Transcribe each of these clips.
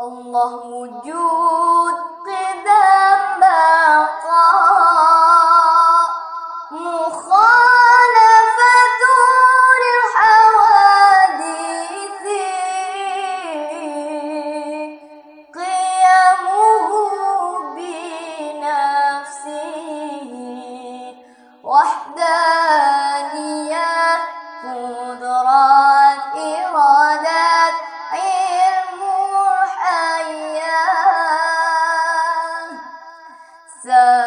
الله وجود قدم بقاء مخالفة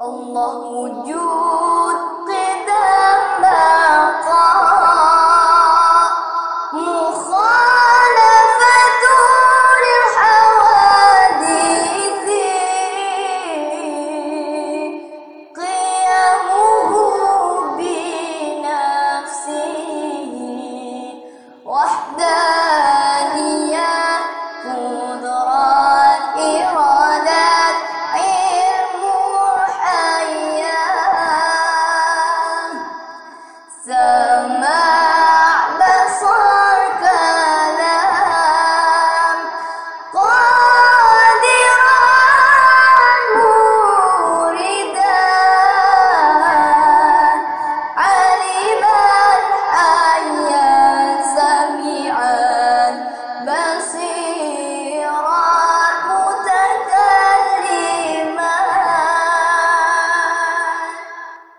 الله وجود قدام.